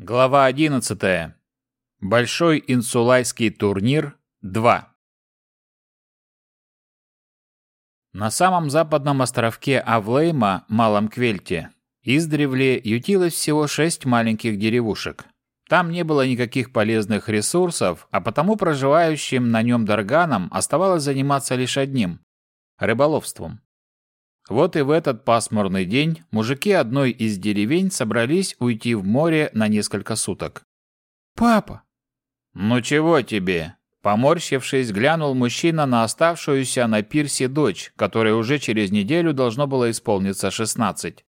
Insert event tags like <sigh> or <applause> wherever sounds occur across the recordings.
Глава 11. Большой инсулайский турнир 2. На самом западном островке Авлейма, Малом Квельте, издревле ютилось всего шесть маленьких деревушек. Там не было никаких полезных ресурсов, а потому проживающим на нем дарганам оставалось заниматься лишь одним – рыболовством. Вот и в этот пасмурный день мужики одной из деревень собрались уйти в море на несколько суток. «Папа!» «Ну чего тебе?» Поморщившись, глянул мужчина на оставшуюся на пирсе дочь, которой уже через неделю должно было исполниться шестнадцать.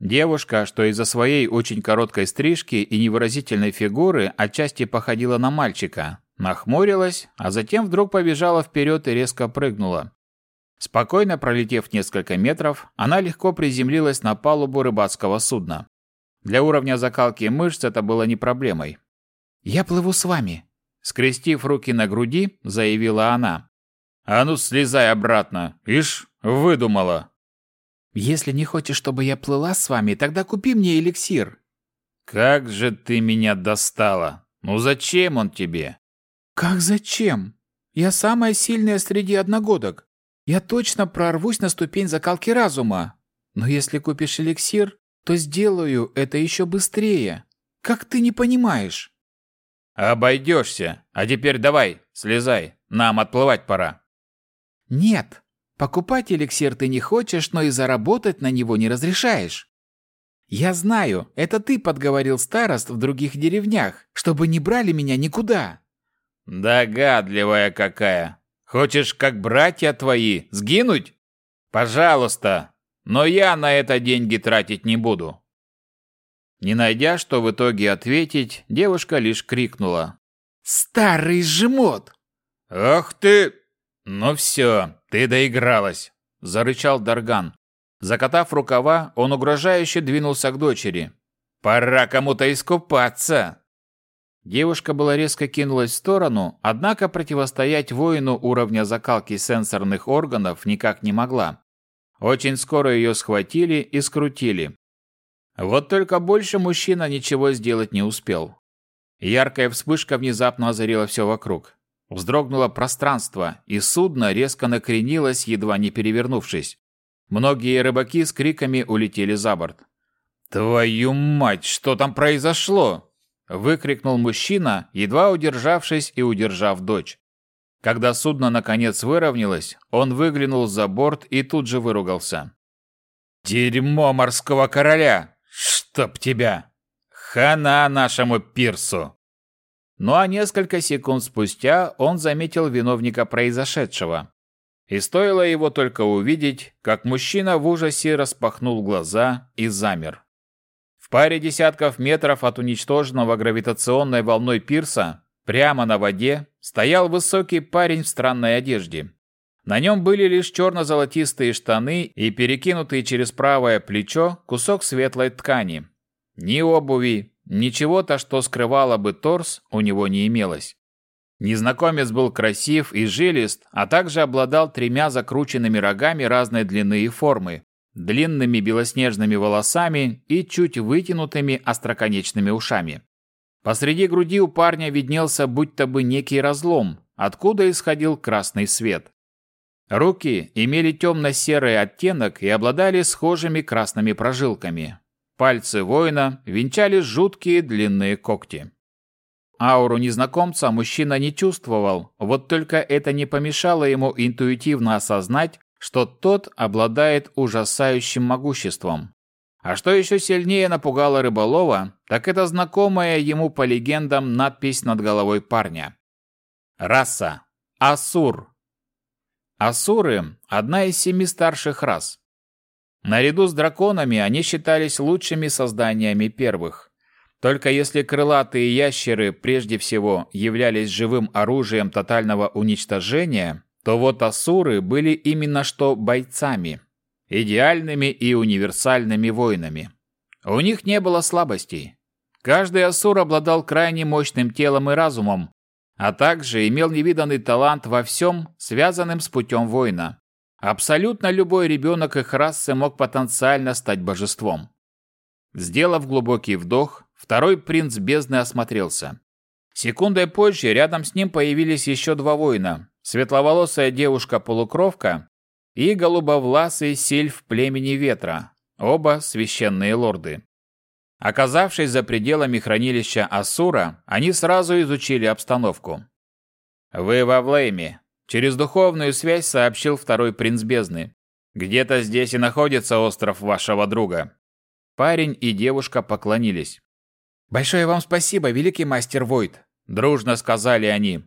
Девушка, что из-за своей очень короткой стрижки и невыразительной фигуры отчасти походила на мальчика, нахмурилась, а затем вдруг побежала вперед и резко прыгнула. Спокойно пролетев несколько метров, она легко приземлилась на палубу рыбацкого судна. Для уровня закалки мышц это было не проблемой. «Я плыву с вами», — скрестив руки на груди, заявила она. «А ну, слезай обратно! Ишь, выдумала!» «Если не хочешь, чтобы я плыла с вами, тогда купи мне эликсир». «Как же ты меня достала! Ну зачем он тебе?» «Как зачем? Я самая сильная среди одногодок. Я точно прорвусь на ступень закалки разума. Но если купишь эликсир, то сделаю это еще быстрее. Как ты не понимаешь? Обойдешься. А теперь давай, слезай. Нам отплывать пора. Нет. Покупать эликсир ты не хочешь, но и заработать на него не разрешаешь. Я знаю, это ты подговорил старост в других деревнях, чтобы не брали меня никуда. Догадливая какая. Хочешь, как братья твои, сгинуть? Пожалуйста, но я на это деньги тратить не буду. Не найдя, что в итоге ответить, девушка лишь крикнула. «Старый жмот!» «Ах ты!» «Ну все, ты доигралась!» – зарычал Дарган. Закатав рукава, он угрожающе двинулся к дочери. «Пора кому-то искупаться!» Девушка была резко кинулась в сторону, однако противостоять воину уровня закалки сенсорных органов никак не могла. Очень скоро ее схватили и скрутили. Вот только больше мужчина ничего сделать не успел. Яркая вспышка внезапно озарила все вокруг. Вздрогнуло пространство, и судно резко накренилось, едва не перевернувшись. Многие рыбаки с криками улетели за борт. «Твою мать, что там произошло?» Выкрикнул мужчина, едва удержавшись и удержав дочь. Когда судно наконец выровнялось, он выглянул за борт и тут же выругался. «Дерьмо морского короля! Чтоб тебя! Хана нашему пирсу!» Ну а несколько секунд спустя он заметил виновника произошедшего. И стоило его только увидеть, как мужчина в ужасе распахнул глаза и замер паре десятков метров от уничтоженного гравитационной волной пирса, прямо на воде, стоял высокий парень в странной одежде. На нем были лишь черно-золотистые штаны и перекинутый через правое плечо кусок светлой ткани. Ни обуви, ничего-то, что скрывало бы торс, у него не имелось. Незнакомец был красив и жилист, а также обладал тремя закрученными рогами разной длины и формы, длинными белоснежными волосами и чуть вытянутыми остроконечными ушами. Посреди груди у парня виднелся будто бы некий разлом, откуда исходил красный свет. Руки имели темно-серый оттенок и обладали схожими красными прожилками. Пальцы воина венчали жуткие длинные когти. Ауру незнакомца мужчина не чувствовал, вот только это не помешало ему интуитивно осознать, что тот обладает ужасающим могуществом. А что еще сильнее напугало рыболова, так это знакомая ему по легендам надпись над головой парня. Раса. Асур. Асуры – одна из семи старших рас. Наряду с драконами они считались лучшими созданиями первых. Только если крылатые ящеры прежде всего являлись живым оружием тотального уничтожения, то вот асуры были именно что бойцами, идеальными и универсальными воинами. У них не было слабостей. Каждый асур обладал крайне мощным телом и разумом, а также имел невиданный талант во всем, связанном с путем воина. Абсолютно любой ребенок их расы мог потенциально стать божеством. Сделав глубокий вдох, второй принц бездны осмотрелся. Секундой позже рядом с ним появились еще два воина. Светловолосая девушка-полукровка и голубовласый сильф племени ветра, оба священные лорды. Оказавшись за пределами хранилища Асура, они сразу изучили обстановку. «Вы во Влейме», — через духовную связь сообщил второй принц бездны. «Где-то здесь и находится остров вашего друга». Парень и девушка поклонились. «Большое вам спасибо, великий мастер Войт», — дружно сказали они.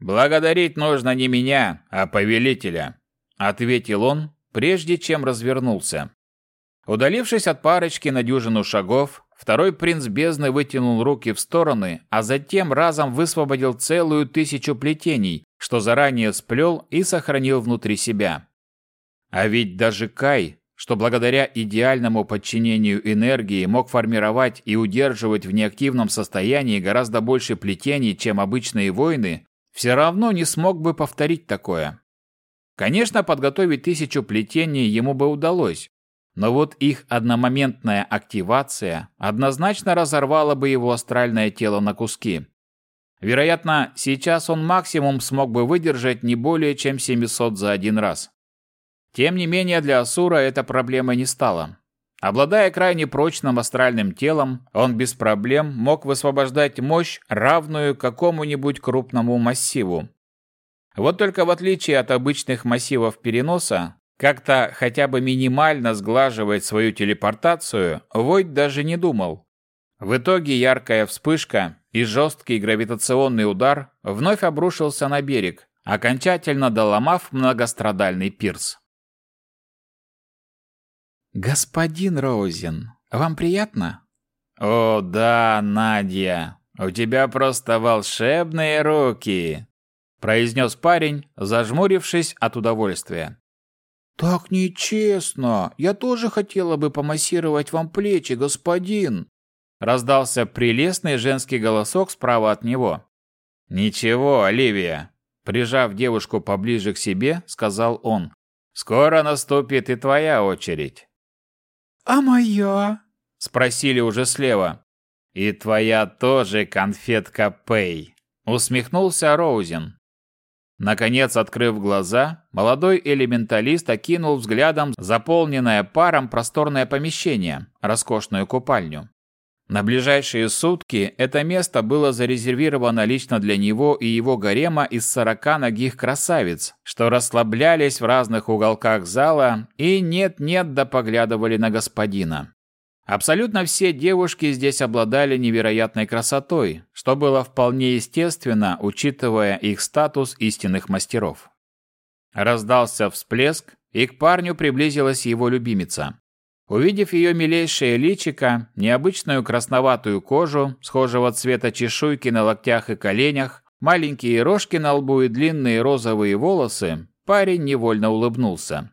«Благодарить нужно не меня, а повелителя», — ответил он, прежде чем развернулся. Удалившись от парочки на дюжину шагов, второй принц бездны вытянул руки в стороны, а затем разом высвободил целую тысячу плетений, что заранее сплел и сохранил внутри себя. А ведь даже Кай, что благодаря идеальному подчинению энергии мог формировать и удерживать в неактивном состоянии гораздо больше плетений, чем обычные воины, все равно не смог бы повторить такое. Конечно, подготовить тысячу плетений ему бы удалось, но вот их одномоментная активация однозначно разорвала бы его астральное тело на куски. Вероятно, сейчас он максимум смог бы выдержать не более чем 700 за один раз. Тем не менее, для Асура эта проблема не стала. Обладая крайне прочным астральным телом, он без проблем мог высвобождать мощь, равную какому-нибудь крупному массиву. Вот только в отличие от обычных массивов переноса, как-то хотя бы минимально сглаживать свою телепортацию Войд даже не думал. В итоге яркая вспышка и жесткий гравитационный удар вновь обрушился на берег, окончательно доломав многострадальный пирс. «Господин Роузен, вам приятно?» «О, да, Надя, у тебя просто волшебные руки!» произнес парень, зажмурившись от удовольствия. «Так нечестно! Я тоже хотела бы помассировать вам плечи, господин!» Раздался прелестный женский голосок справа от него. «Ничего, Оливия!» Прижав девушку поближе к себе, сказал он. «Скоро наступит и твоя очередь». «А моя?» Спросили уже слева. «И твоя тоже, конфетка Пэй!» Усмехнулся Роузен. Наконец, открыв глаза, молодой элементалист окинул взглядом заполненное паром просторное помещение, роскошную купальню. На ближайшие сутки это место было зарезервировано лично для него и его гарема из сорока ногих красавиц, что расслаблялись в разных уголках зала и нет-нет да поглядывали на господина. Абсолютно все девушки здесь обладали невероятной красотой, что было вполне естественно, учитывая их статус истинных мастеров. Раздался всплеск, и к парню приблизилась его любимица. Увидев ее милейшее личико, необычную красноватую кожу, схожего цвета чешуйки на локтях и коленях, маленькие рожки на лбу и длинные розовые волосы, парень невольно улыбнулся.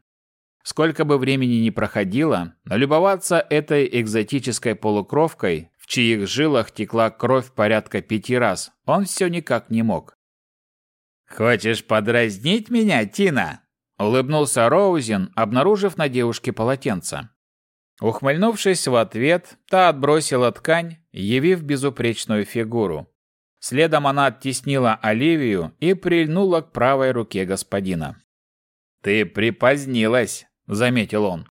Сколько бы времени ни проходило, налюбоваться этой экзотической полукровкой, в чьих жилах текла кровь порядка пяти раз, он все никак не мог. «Хочешь подразнить меня, Тина?» — улыбнулся Роузен, обнаружив на девушке полотенце. Ухмыльнувшись в ответ, та отбросила ткань, явив безупречную фигуру. Следом она оттеснила Оливию и прильнула к правой руке господина. «Ты припозднилась», заметил он.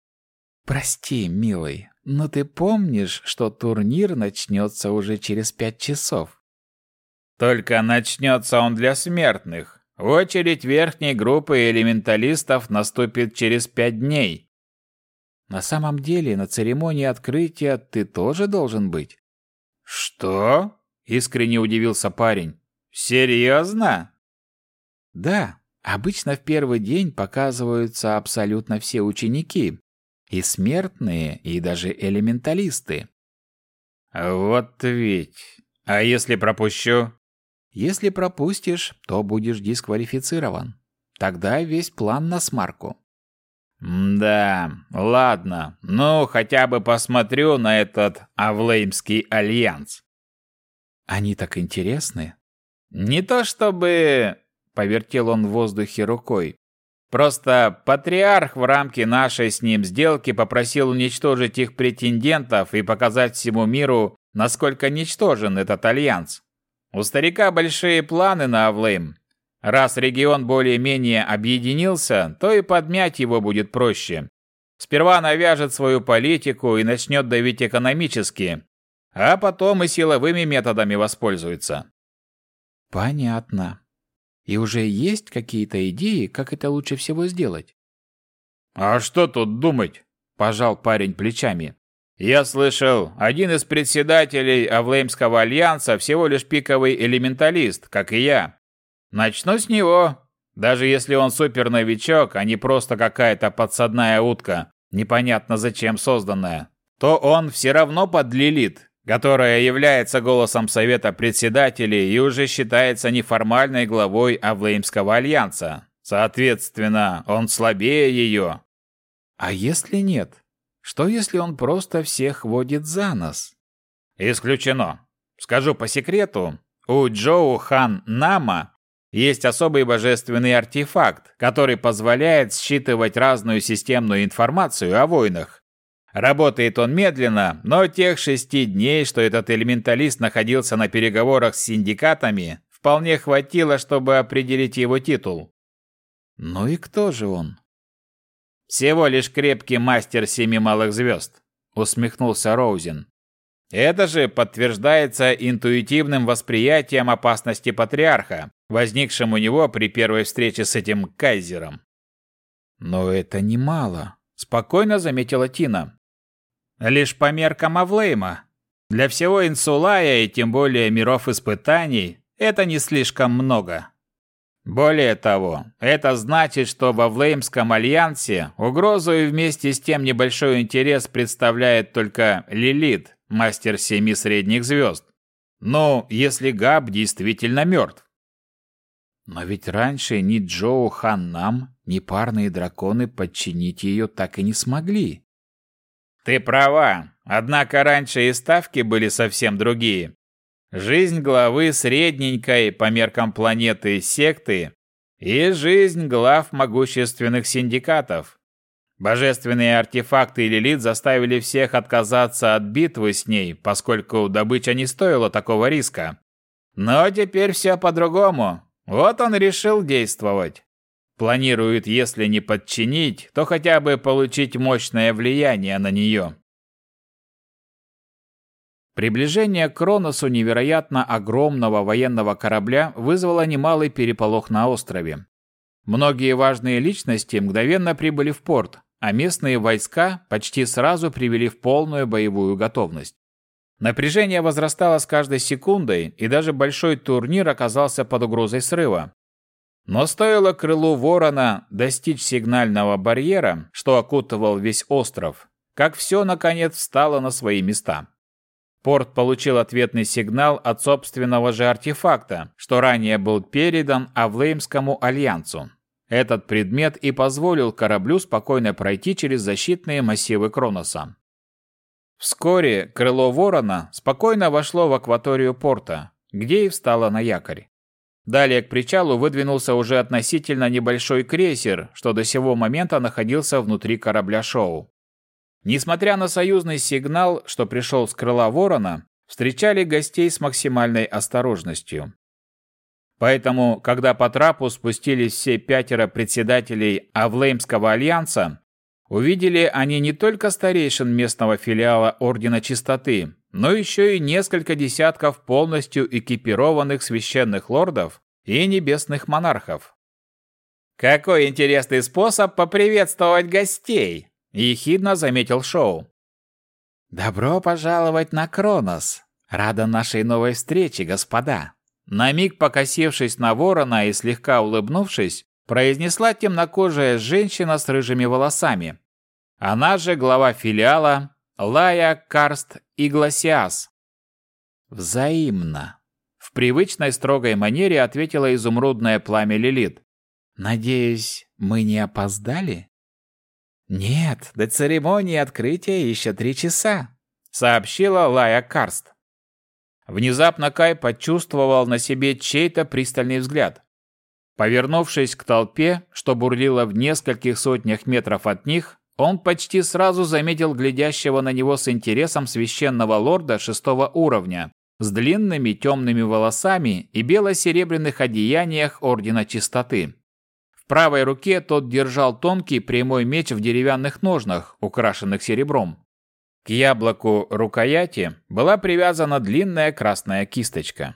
Прости, милый, но ты помнишь, что турнир начнется уже через пять часов? Только начнется он для смертных. Очередь верхней группы элементалистов наступит через пять дней. На самом деле, на церемонии открытия ты тоже должен быть. Что? Искренне удивился парень. Серьезно? Да, Обычно в первый день показываются абсолютно все ученики, и смертные, и даже элементалисты. Вот ведь. А если пропущу? Если пропустишь, то будешь дисквалифицирован. Тогда весь план на смарку. Да, ладно. Ну, хотя бы посмотрю на этот Авлеймский альянс. Они так интересны. Не то чтобы Повертел он в воздухе рукой. Просто патриарх в рамке нашей с ним сделки попросил уничтожить их претендентов и показать всему миру, насколько ничтожен этот альянс. У старика большие планы на Авлейм. Раз регион более-менее объединился, то и подмять его будет проще. Сперва навяжет свою политику и начнет давить экономически, а потом и силовыми методами воспользуется. Понятно. И уже есть какие-то идеи, как это лучше всего сделать? А что тут думать? Пожал парень плечами. Я слышал, один из председателей Авлеймского альянса всего лишь пиковый элементалист, как и я. Начну с него. Даже если он суперновичок, а не просто какая-то подсадная утка, непонятно зачем созданная, то он все равно подлилит, которая является голосом Совета Председателей и уже считается неформальной главой Авлеймского альянса. Соответственно, он слабее ее. А если нет? Что если он просто всех водит за нос? Исключено. Скажу по секрету, у Джоу Хан Нама есть особый божественный артефакт, который позволяет считывать разную системную информацию о войнах, Работает он медленно, но тех шести дней, что этот элементалист находился на переговорах с синдикатами, вполне хватило, чтобы определить его титул. Ну и кто же он? Всего лишь крепкий мастер семи малых звезд, усмехнулся Роузен. Это же подтверждается интуитивным восприятием опасности патриарха, возникшим у него при первой встрече с этим кайзером. Но это немало, спокойно заметила Тина. Лишь по меркам Авлейма. Для всего Инсулая и тем более миров испытаний это не слишком много. Более того, это значит, что в Авлеймском альянсе угрозу и вместе с тем небольшой интерес представляет только Лилит, мастер семи средних звезд. Ну, если Габ действительно мертв. Но ведь раньше ни Джоу Ханнам, ни парные драконы подчинить ее так и не смогли. Ты права, однако раньше и ставки были совсем другие. Жизнь главы средненькой по меркам планеты секты и жизнь глав могущественных синдикатов. Божественные артефакты Лилит заставили всех отказаться от битвы с ней, поскольку добыча не стоила такого риска. Но теперь все по-другому. Вот он решил действовать. Планирует, если не подчинить, то хотя бы получить мощное влияние на нее. Приближение к Кроносу невероятно огромного военного корабля вызвало немалый переполох на острове. Многие важные личности мгновенно прибыли в порт, а местные войска почти сразу привели в полную боевую готовность. Напряжение возрастало с каждой секундой, и даже большой турнир оказался под угрозой срыва. Но стоило крылу ворона достичь сигнального барьера, что окутывал весь остров, как все, наконец, встало на свои места. Порт получил ответный сигнал от собственного же артефакта, что ранее был передан Авлеймскому альянсу. Этот предмет и позволил кораблю спокойно пройти через защитные массивы Кроноса. Вскоре крыло ворона спокойно вошло в акваторию порта, где и встало на якорь. Далее к причалу выдвинулся уже относительно небольшой крейсер, что до сего момента находился внутри корабля Шоу. Несмотря на союзный сигнал, что пришел с крыла Ворона, встречали гостей с максимальной осторожностью. Поэтому, когда по трапу спустились все пятеро председателей Авлеймского альянса, увидели они не только старейшин местного филиала Ордена Чистоты, но еще и несколько десятков полностью экипированных священных лордов и небесных монархов. «Какой интересный способ поприветствовать гостей!» – ехидно заметил Шоу. «Добро пожаловать на Кронос! Рада нашей новой встрече, господа!» На миг покосившись на ворона и слегка улыбнувшись, произнесла темнокожая женщина с рыжими волосами. Она же глава филиала Лая, Карст и Гласиас. Взаимно. В привычной строгой манере ответила изумрудное пламя Лилит. Надеюсь, мы не опоздали? Нет, до церемонии открытия еще три часа, сообщила Лая Карст. Внезапно Кай почувствовал на себе чей-то пристальный взгляд. Повернувшись к толпе, что бурлила в нескольких сотнях метров от них, он почти сразу заметил глядящего на него с интересом священного лорда шестого уровня, с длинными темными волосами и бело-серебряных одеяниях Ордена Чистоты. В правой руке тот держал тонкий прямой меч в деревянных ножнах, украшенных серебром. К яблоку рукояти была привязана длинная красная кисточка.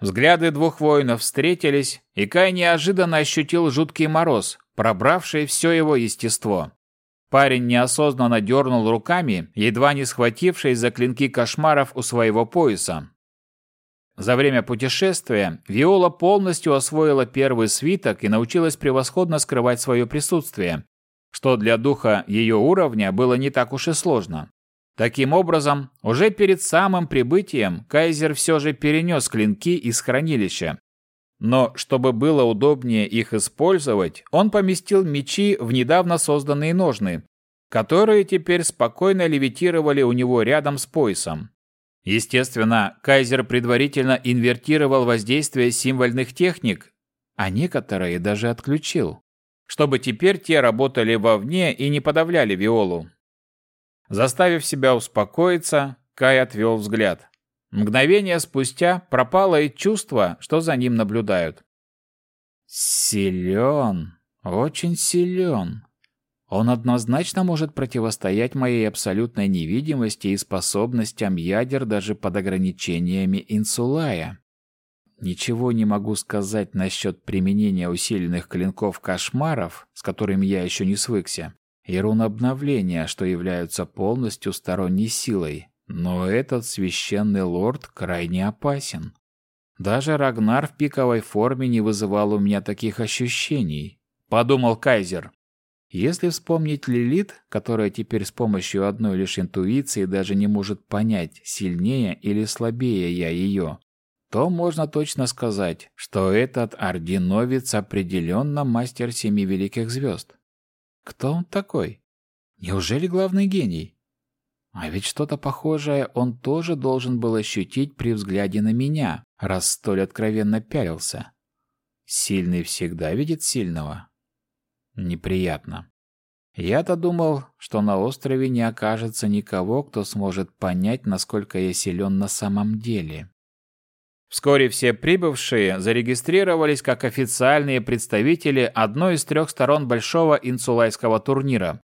Взгляды двух воинов встретились, и Кай неожиданно ощутил жуткий мороз, пробравший все его естество. Парень неосознанно дернул руками, едва не схватившись за клинки кошмаров у своего пояса. За время путешествия Виола полностью освоила первый свиток и научилась превосходно скрывать свое присутствие, что для духа ее уровня было не так уж и сложно. Таким образом, уже перед самым прибытием Кайзер все же перенес клинки из хранилища. Но чтобы было удобнее их использовать, он поместил мечи в недавно созданные ножны, которые теперь спокойно левитировали у него рядом с поясом. Естественно, Кайзер предварительно инвертировал воздействие символьных техник, а некоторые даже отключил, чтобы теперь те работали вовне и не подавляли Виолу. Заставив себя успокоиться, Кай отвел взгляд. Мгновение спустя пропало и чувство, что за ним наблюдают. Силен, очень силен. Он однозначно может противостоять моей абсолютной невидимости и способностям ядер даже под ограничениями инсулая. Ничего не могу сказать насчет применения усиленных клинков кошмаров, с которыми я еще не свыкся, и рун обновления, что являются полностью сторонней силой, но этот священный лорд крайне опасен. Даже Рагнар в пиковой форме не вызывал у меня таких ощущений, подумал Кайзер. Если вспомнить Лилит, которая теперь с помощью одной лишь интуиции даже не может понять, сильнее или слабее я ее, то можно точно сказать, что этот орденовец определенно мастер семи великих звезд. Кто он такой? Неужели главный гений? А ведь что-то похожее он тоже должен был ощутить при взгляде на меня, раз столь откровенно пялился. Сильный всегда видит сильного неприятно. Я-то думал, что на острове не окажется никого, кто сможет понять, насколько я силен на самом деле. Вскоре все прибывшие зарегистрировались как официальные представители одной из трех сторон большого инсулайского турнира.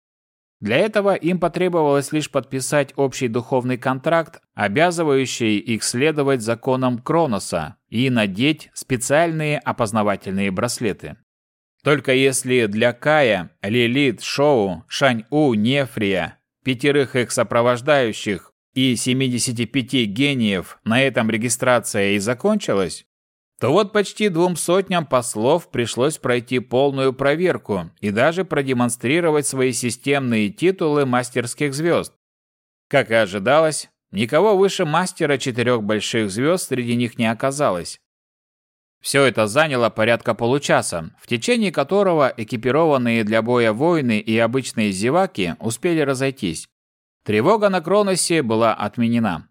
Для этого им потребовалось лишь подписать общий духовный контракт, обязывающий их следовать законам Кроноса и надеть специальные опознавательные браслеты. Только если для Кая, Лилит, Шоу, Шань-У, Нефрия, пятерых их сопровождающих и 75 гениев на этом регистрация и закончилась, то вот почти двум сотням послов пришлось пройти полную проверку и даже продемонстрировать свои системные титулы мастерских звезд. Как и ожидалось, никого выше мастера четырех больших звезд среди них не оказалось. Все это заняло порядка получаса, в течение которого экипированные для боя воины и обычные зеваки успели разойтись. Тревога на Кроносе была отменена.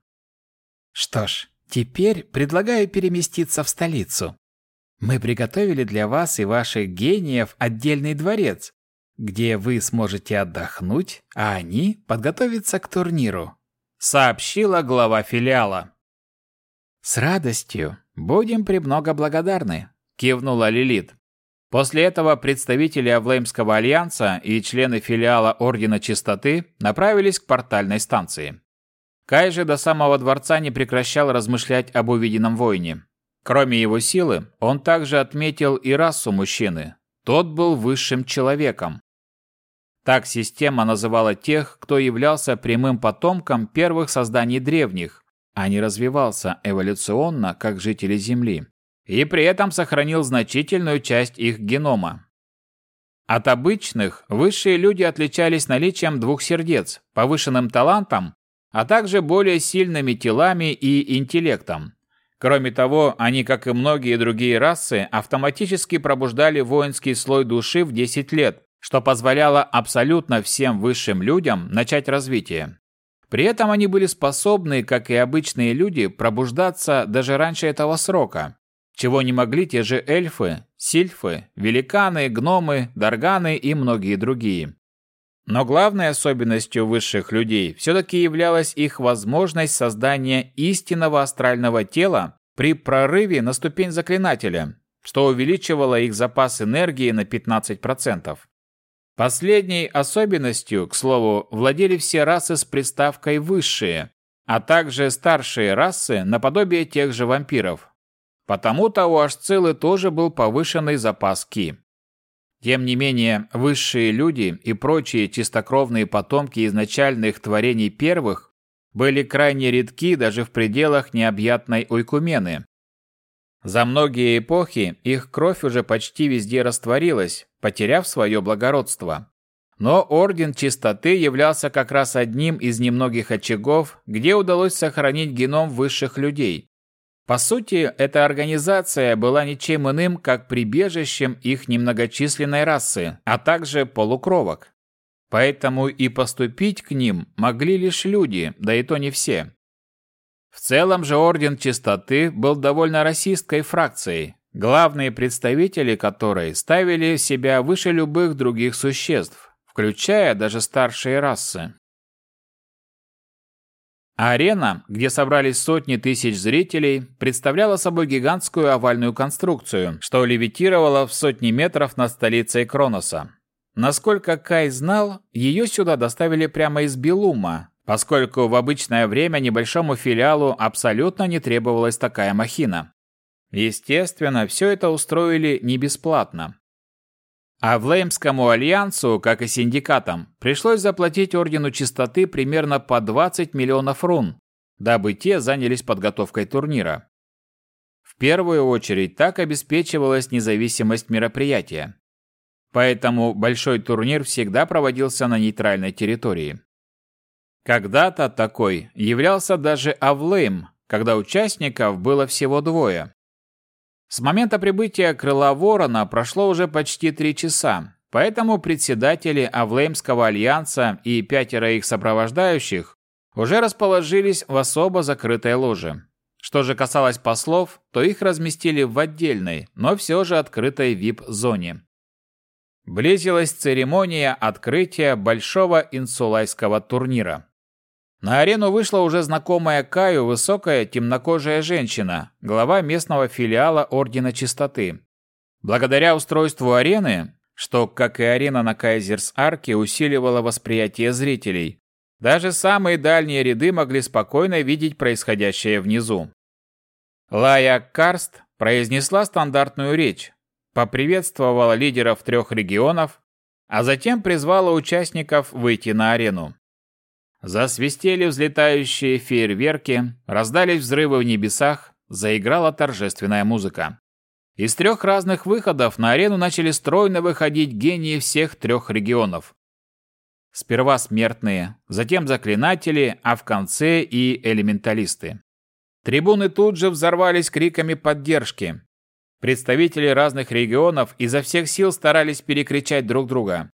Что ж, теперь предлагаю переместиться в столицу. Мы приготовили для вас и ваших гениев отдельный дворец, где вы сможете отдохнуть, а они подготовиться к турниру, сообщила глава филиала. С радостью, «Будем премного благодарны», – кивнула Лилит. После этого представители Авлеймского альянса и члены филиала Ордена Чистоты направились к портальной станции. Кай же до самого дворца не прекращал размышлять об увиденном воине. Кроме его силы, он также отметил и расу мужчины. Тот был высшим человеком. Так система называла тех, кто являлся прямым потомком первых созданий древних, а не развивался эволюционно, как жители Земли, и при этом сохранил значительную часть их генома. От обычных высшие люди отличались наличием двух сердец, повышенным талантом, а также более сильными телами и интеллектом. Кроме того, они, как и многие другие расы, автоматически пробуждали воинский слой души в 10 лет, что позволяло абсолютно всем высшим людям начать развитие. При этом они были способны, как и обычные люди, пробуждаться даже раньше этого срока, чего не могли те же эльфы, сильфы, великаны, гномы, дарганы и многие другие. Но главной особенностью высших людей все-таки являлась их возможность создания истинного астрального тела при прорыве на ступень заклинателя, что увеличивало их запас энергии на 15%. Последней особенностью, к слову, владели все расы с приставкой «высшие», а также старшие расы наподобие тех же вампиров. Потому-то у Ашцилы тоже был повышенный запас ки. Тем не менее, высшие люди и прочие чистокровные потомки изначальных творений первых были крайне редки даже в пределах необъятной Ойкумены. За многие эпохи их кровь уже почти везде растворилась, потеряв свое благородство. Но Орден Чистоты являлся как раз одним из немногих очагов, где удалось сохранить геном высших людей. По сути, эта организация была ничем иным, как прибежищем их немногочисленной расы, а также полукровок. Поэтому и поступить к ним могли лишь люди, да и то не все. В целом же Орден Чистоты был довольно расистской фракцией, главные представители которой ставили себя выше любых других существ, включая даже старшие расы. Арена, где собрались сотни тысяч зрителей, представляла собой гигантскую овальную конструкцию, что левитировала в сотни метров над столицей Кроноса. Насколько Кай знал, ее сюда доставили прямо из Белума, поскольку в обычное время небольшому филиалу абсолютно не требовалась такая махина. Естественно, все это устроили не бесплатно. А Влеймскому альянсу, как и синдикатам, пришлось заплатить Ордену Чистоты примерно по 20 миллионов рун, дабы те занялись подготовкой турнира. В первую очередь так обеспечивалась независимость мероприятия. Поэтому большой турнир всегда проводился на нейтральной территории. Когда-то такой являлся даже Авлейм, когда участников было всего двое. С момента прибытия крыла Ворона прошло уже почти три часа, поэтому председатели Авлеймского альянса и пятеро их сопровождающих уже расположились в особо закрытой ложе. Что же касалось послов, то их разместили в отдельной, но все же открытой VIP-зоне. Близилась церемония открытия большого инсулайского турнира. На арену вышла уже знакомая Каю высокая темнокожая женщина, глава местного филиала Ордена Чистоты. Благодаря устройству арены, что, как и арена на Кайзерс-Арке, усиливало восприятие зрителей, даже самые дальние ряды могли спокойно видеть происходящее внизу. Лая Карст произнесла стандартную речь, поприветствовала лидеров трех регионов, а затем призвала участников выйти на арену. Засвистели взлетающие фейерверки, раздались взрывы в небесах, заиграла торжественная музыка. Из трех разных выходов на арену начали стройно выходить гении всех трех регионов. Сперва смертные, затем заклинатели, а в конце и элементалисты. Трибуны тут же взорвались криками поддержки. Представители разных регионов изо всех сил старались перекричать друг друга.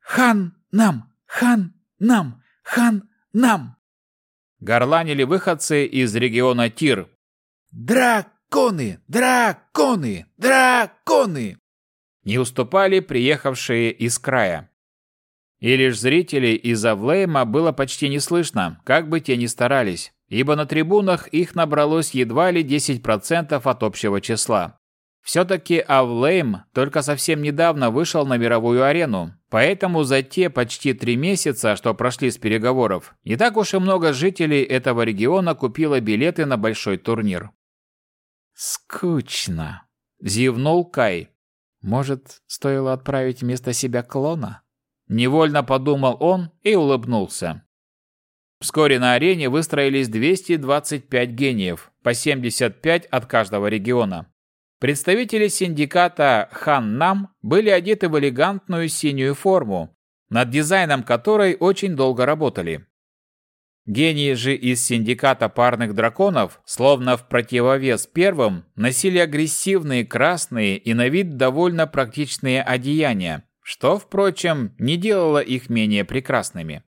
«Хан нам! Хан нам! Хан нам!» Горланили выходцы из региона Тир. «Драконы! Драконы! Драконы!» Не уступали приехавшие из края. И лишь зрителей из Авлейма было почти не слышно, как бы те ни старались, ибо на трибунах их набралось едва ли 10% от общего числа. Все-таки Авлейм только совсем недавно вышел на мировую арену, поэтому за те почти три месяца, что прошли с переговоров, не так уж и много жителей этого региона купило билеты на большой турнир. «Скучно», — зевнул Кай. «Может, стоило отправить вместо себя клона?» Невольно подумал он и улыбнулся. Вскоре на арене выстроились 225 гениев, по 75 от каждого региона. Представители синдиката Хан Нам были одеты в элегантную синюю форму, над дизайном которой очень долго работали. Гении же из синдиката парных драконов, словно в противовес первым, носили агрессивные красные и на вид довольно практичные одеяния, что, впрочем, не делало их менее прекрасными.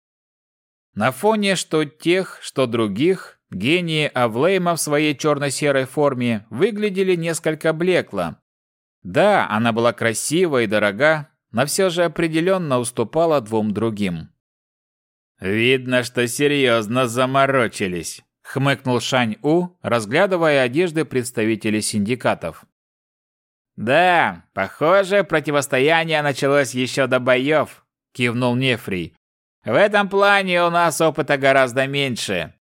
На фоне что тех, что других, Гении Авлейма в своей черно-серой форме выглядели несколько блекло. Да, она была красива и дорога, но все же определенно уступала двум другим. «Видно, что серьезно заморочились», — хмыкнул Шань-У, разглядывая одежды представителей синдикатов. «Да, похоже, противостояние началось еще до боев», — кивнул Нефрий. «В этом плане у нас опыта гораздо меньше».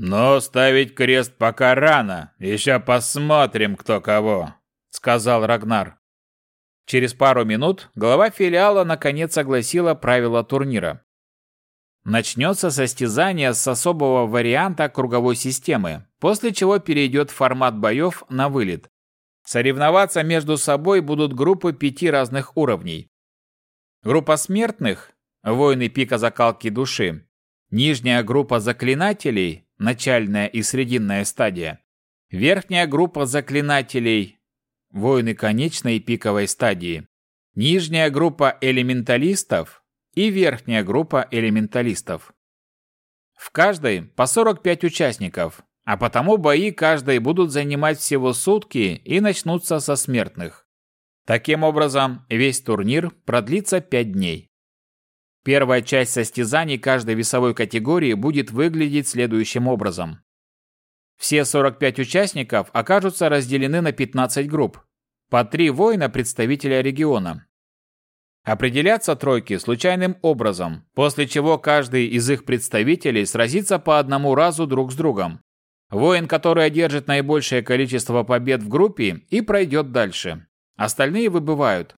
«Но ставить крест пока рано, еще посмотрим, кто кого», — сказал Рагнар. Через пару минут глава филиала наконец огласила правила турнира. Начнется состязание с особого варианта круговой системы, после чего перейдет формат боев на вылет. Соревноваться между собой будут группы пяти разных уровней. Группа смертных – воины пика закалки души. Нижняя группа заклинателей – начальная и срединная стадия. Верхняя группа заклинателей – воины конечной и пиковой стадии. Нижняя группа элементалистов и верхняя группа элементалистов. В каждой по 45 участников, а потому бои каждой будут занимать всего сутки и начнутся со смертных. Таким образом, весь турнир продлится 5 дней. Первая часть состязаний каждой весовой категории будет выглядеть следующим образом. Все 45 участников окажутся разделены на 15 групп, по три воина представителя региона, Определятся тройки случайным образом, после чего каждый из их представителей сразится по одному разу друг с другом. Воин, который одержит наибольшее количество побед в группе, и пройдет дальше. Остальные выбывают.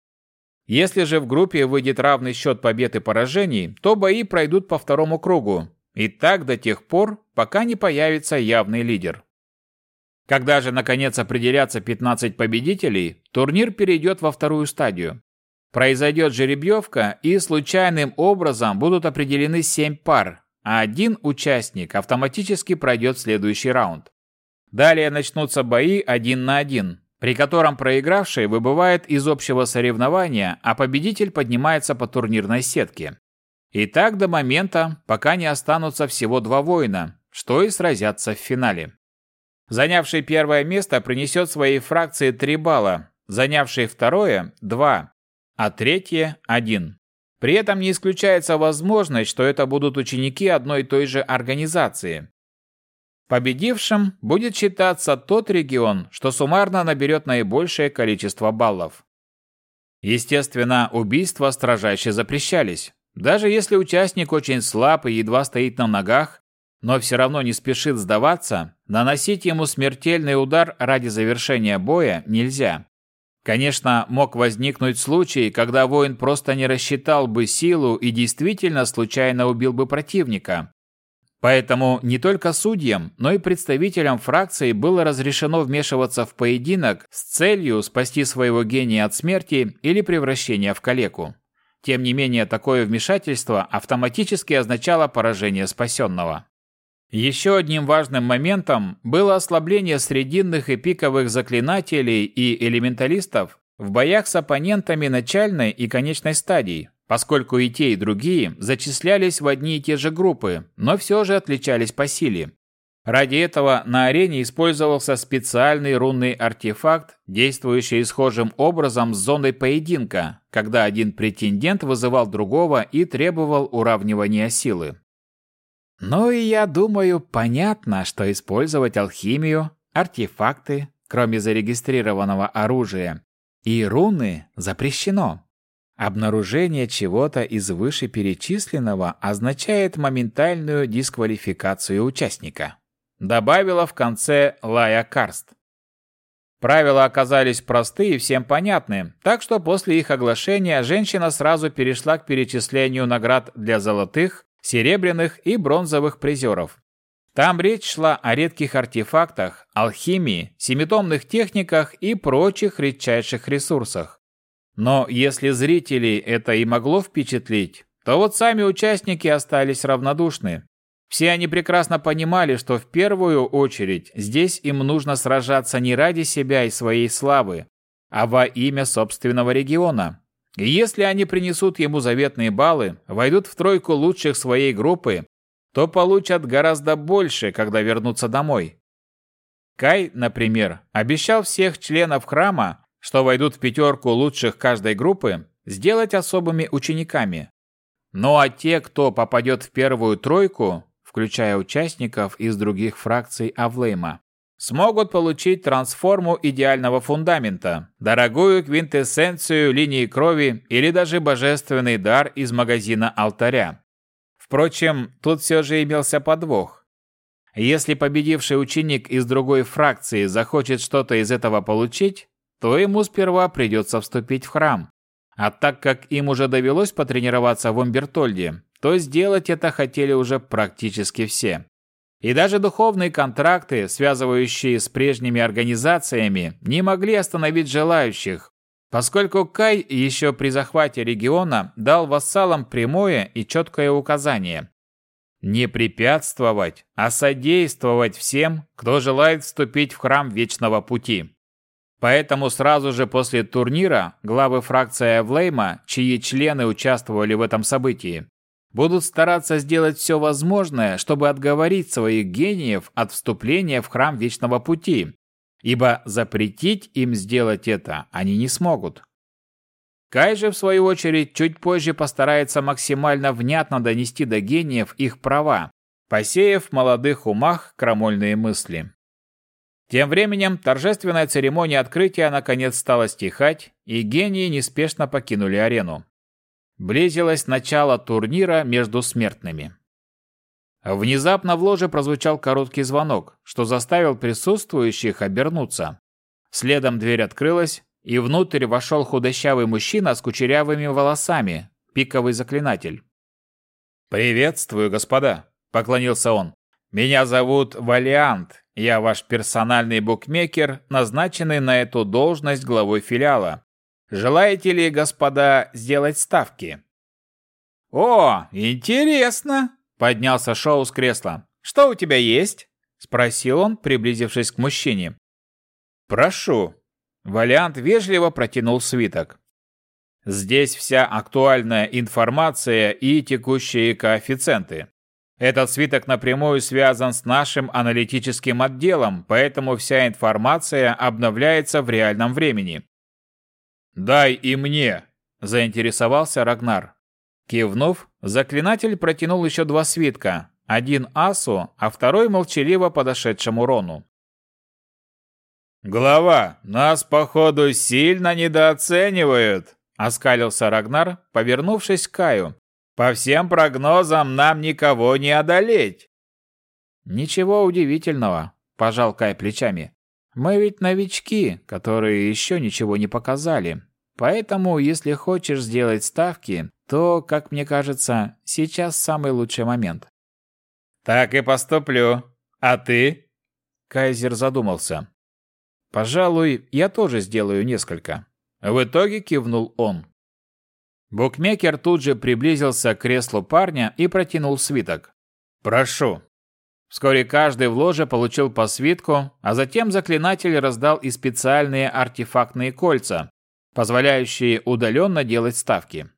Если же в группе выйдет равный счет побед и поражений, то бои пройдут по второму кругу. И так до тех пор, пока не появится явный лидер. Когда же наконец определятся 15 победителей, турнир перейдет во вторую стадию. Произойдет жеребьевка, и случайным образом будут определены семь пар, а один участник автоматически пройдет следующий раунд. Далее начнутся бои один на один, при котором проигравший выбывает из общего соревнования, а победитель поднимается по турнирной сетке. И так до момента, пока не останутся всего два воина, что и сразятся в финале. Занявший первое место принесет своей фракции 3 балла, занявший второе – 2, а третье – один. При этом не исключается возможность, что это будут ученики одной и той же организации. Победившим будет считаться тот регион, что суммарно наберет наибольшее количество баллов. Естественно, убийства строжайше запрещались. Даже если участник очень слаб и едва стоит на ногах, но все равно не спешит сдаваться, наносить ему смертельный удар ради завершения боя нельзя. Конечно, мог возникнуть случай, когда воин просто не рассчитал бы силу и действительно случайно убил бы противника. Поэтому не только судьям, но и представителям фракции было разрешено вмешиваться в поединок с целью спасти своего гения от смерти или превращения в калеку. Тем не менее, такое вмешательство автоматически означало поражение спасенного. Еще одним важным моментом было ослабление срединных и пиковых заклинателей и элементалистов в боях с оппонентами начальной и конечной стадий, поскольку и те, и другие зачислялись в одни и те же группы, но все же отличались по силе. Ради этого на арене использовался специальный рунный артефакт, действующий схожим образом с зоной поединка, когда один претендент вызывал другого и требовал уравнивания силы. Ну и я думаю, понятно, что использовать алхимию, артефакты, кроме зарегистрированного оружия, и руны запрещено. Обнаружение чего-то из вышеперечисленного означает моментальную дисквалификацию участника. Добавила в конце Лая Карст. Правила оказались просты и всем понятны, так что после их оглашения женщина сразу перешла к перечислению наград для золотых, серебряных и бронзовых призеров. Там речь шла о редких артефактах, алхимии, семитомных техниках и прочих редчайших ресурсах. Но если зрителей это и могло впечатлить, то вот сами участники остались равнодушны. Все они прекрасно понимали, что в первую очередь здесь им нужно сражаться не ради себя и своей славы, а во имя собственного региона. И если они принесут ему заветные баллы, войдут в тройку лучших своей группы, то получат гораздо больше, когда вернутся домой. Кай, например, обещал всех членов храма, что войдут в пятерку лучших каждой группы, сделать особыми учениками. Ну а те, кто попадет в первую тройку, включая участников из других фракций Авлейма, смогут получить трансформу идеального фундамента, дорогую квинтэссенцию линии крови или даже божественный дар из магазина алтаря. Впрочем, тут все же имелся подвох. Если победивший ученик из другой фракции захочет что-то из этого получить, то ему сперва придется вступить в храм. А так как им уже довелось потренироваться в Умбертольде, то сделать это хотели уже практически все. И даже духовные контракты, связывающие с прежними организациями, не могли остановить желающих, поскольку Кай еще при захвате региона дал вассалам прямое и четкое указание не препятствовать, а содействовать всем, кто желает вступить в храм Вечного Пути. Поэтому сразу же после турнира главы фракции Эвлейма, чьи члены участвовали в этом событии, будут стараться сделать все возможное, чтобы отговорить своих гениев от вступления в храм Вечного Пути, ибо запретить им сделать это они не смогут. Кай же, в свою очередь, чуть позже постарается максимально внятно донести до гениев их права, посеяв в молодых умах крамольные мысли. Тем временем торжественная церемония открытия наконец стала стихать, и гении неспешно покинули арену. Близилось начало турнира между смертными. Внезапно в ложе прозвучал короткий звонок, что заставил присутствующих обернуться. Следом дверь открылась, и внутрь вошел худощавый мужчина с кучерявыми волосами, пиковый заклинатель. «Приветствую, господа», — поклонился он. «Меня зовут Валиант. Я ваш персональный букмекер, назначенный на эту должность главой филиала. Желаете ли, господа, сделать ставки?» «О, интересно!» — поднялся Шоу с кресла. «Что у тебя есть?» — спросил он, приблизившись к мужчине. «Прошу». Валиант вежливо протянул свиток. Здесь вся актуальная информация и текущие коэффициенты. Этот свиток напрямую связан с нашим аналитическим отделом, поэтому вся информация обновляется в реальном времени. «Дай и мне!» – заинтересовался Рагнар. Кивнув, заклинатель протянул еще два свитка, один Асу, а второй молчаливо подошедшему Рону. «Глава, нас, походу, сильно недооценивают!» – оскалился Рагнар, повернувшись к Каю. По всем прогнозам нам никого не одолеть. Ничего удивительного, пожал Кай плечами. Мы ведь новички, которые еще ничего не показали. Поэтому, если хочешь сделать ставки, то, как мне кажется, сейчас самый лучший момент. Так и поступлю. А ты? Кайзер задумался. Пожалуй, я тоже сделаю несколько. В итоге кивнул он. Букмекер тут же приблизился к креслу парня и протянул свиток. «Прошу». Вскоре каждый в ложе получил по свитку, а затем заклинатель раздал и специальные артефактные кольца, позволяющие удаленно делать ставки.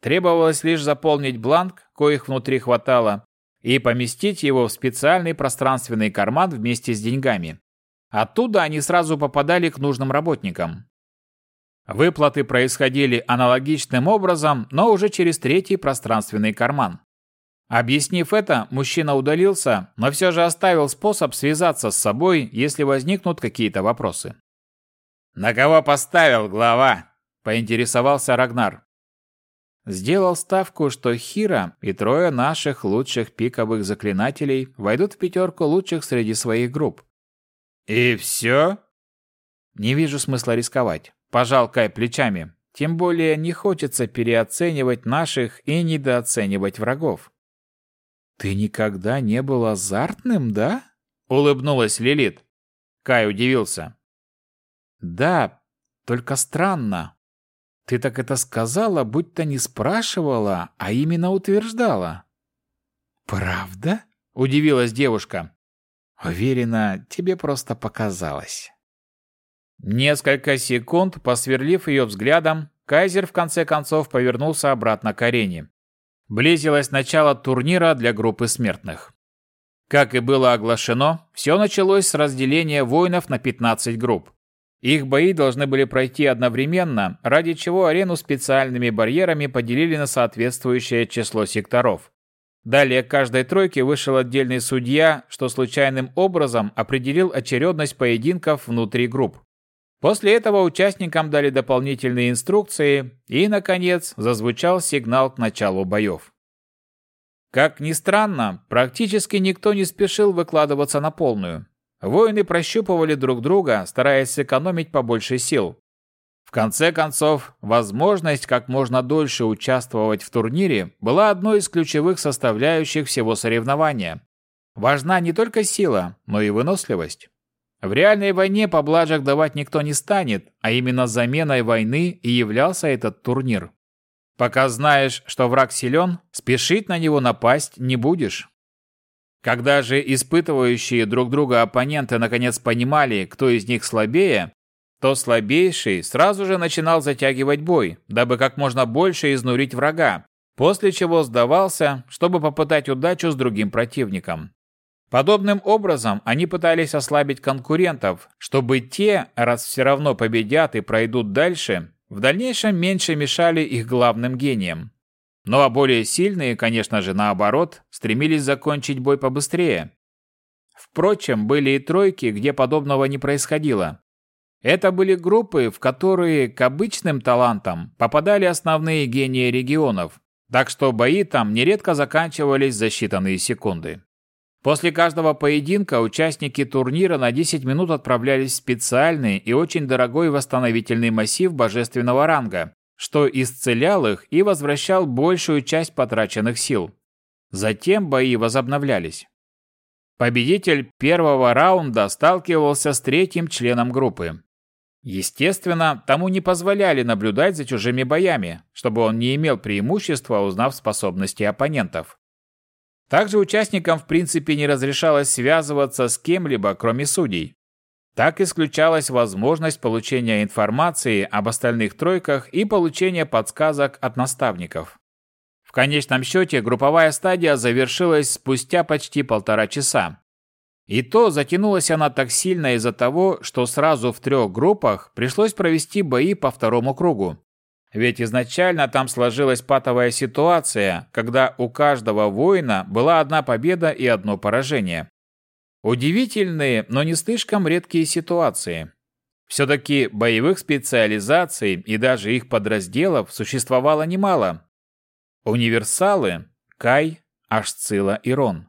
Требовалось лишь заполнить бланк, коих внутри хватало, и поместить его в специальный пространственный карман вместе с деньгами. Оттуда они сразу попадали к нужным работникам. Выплаты происходили аналогичным образом, но уже через третий пространственный карман. Объяснив это, мужчина удалился, но все же оставил способ связаться с собой, если возникнут какие-то вопросы. «На кого поставил глава?» – поинтересовался Рагнар. Сделал ставку, что Хира и трое наших лучших пиковых заклинателей войдут в пятерку лучших среди своих групп. «И все?» «Не вижу смысла рисковать. Пожал Кай плечами. Тем более не хочется переоценивать наших и недооценивать врагов. Ты никогда не был азартным, да? Улыбнулась Лилит. Кай удивился. Да, только странно. Ты так это сказала, будто не спрашивала, а именно утверждала. Правда? Удивилась девушка. Уверена, тебе просто показалось. Несколько секунд, посверлив ее взглядом, Кайзер в конце концов повернулся обратно к арене. Близилось начало турнира для группы смертных. Как и было оглашено, все началось с разделения воинов на 15 групп. Их бои должны были пройти одновременно, ради чего арену специальными барьерами поделили на соответствующее число секторов. Далее к каждой тройке вышел отдельный судья, что случайным образом определил очередность поединков внутри групп. После этого участникам дали дополнительные инструкции и, наконец, зазвучал сигнал к началу боев. Как ни странно, практически никто не спешил выкладываться на полную. Воины прощупывали друг друга, стараясь сэкономить побольше сил. В конце концов, возможность как можно дольше участвовать в турнире была одной из ключевых составляющих всего соревнования. Важна не только сила, но и выносливость. В реальной войне поблажек давать никто не станет, а именно заменой войны и являлся этот турнир. Пока знаешь, что враг силен, спешить на него напасть не будешь. Когда же испытывающие друг друга оппоненты наконец понимали, кто из них слабее, то слабейший сразу же начинал затягивать бой, дабы как можно больше изнурить врага, после чего сдавался, чтобы попытать удачу с другим противником. Подобным образом они пытались ослабить конкурентов, чтобы те, раз все равно победят и пройдут дальше, в дальнейшем меньше мешали их главным гениям. Ну а более сильные, конечно же, наоборот, стремились закончить бой побыстрее. Впрочем, были и тройки, где подобного не происходило. Это были группы, в которые к обычным талантам попадали основные гении регионов, так что бои там нередко заканчивались за считанные секунды. После каждого поединка участники турнира на 10 минут отправлялись в специальный и очень дорогой восстановительный массив божественного ранга, что исцелял их и возвращал большую часть потраченных сил. Затем бои возобновлялись. Победитель первого раунда сталкивался с третьим членом группы. Естественно, тому не позволяли наблюдать за чужими боями, чтобы он не имел преимущества, узнав способности оппонентов. Также участникам в принципе не разрешалось связываться с кем-либо, кроме судей. Так исключалась возможность получения информации об остальных тройках и получения подсказок от наставников. В конечном счете групповая стадия завершилась спустя почти полтора часа. И то затянулась она так сильно из-за того, что сразу в трех группах пришлось провести бои по второму кругу. Ведь изначально там сложилась патовая ситуация, когда у каждого воина была одна победа и одно поражение. Удивительные, но не слишком редкие ситуации. Все-таки боевых специализаций и даже их подразделов существовало немало. Универсалы – Кай, Ашцила и Рон.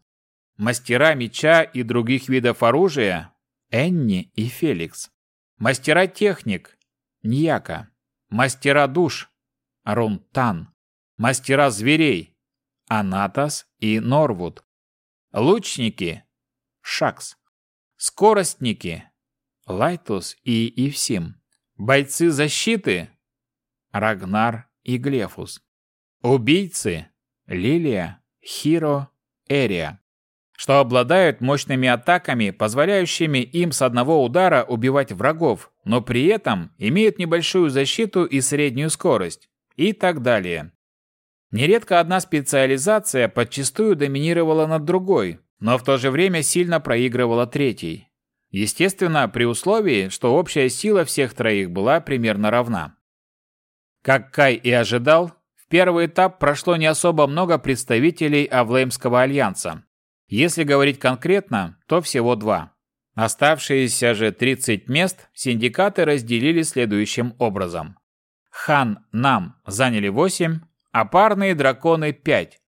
Мастера меча и других видов оружия – Энни и Феликс. Мастера техник – Ньяка. Мастера душ – Рон Тан. Мастера зверей – Анатас и Норвуд. Лучники Шакс. Скоростники – Лайтус и Ивсим. Бойцы защиты – Рагнар и Глефус. Убийцы – Лилия, Хиро, Эрия. Что обладают мощными атаками, позволяющими им с одного удара убивать врагов, но при этом имеют небольшую защиту и среднюю скорость. И так далее. Нередко одна специализация подчастую доминировала над другой, но в то же время сильно проигрывала третьей. Естественно, при условии, что общая сила всех троих была примерно равна. Как Кай и ожидал, в первый этап прошло не особо много представителей Авлеймского альянса. Если говорить конкретно, то всего два. Оставшиеся же 30 мест синдикаты разделили следующим образом. Хан Нам заняли 8, а парные драконы 5.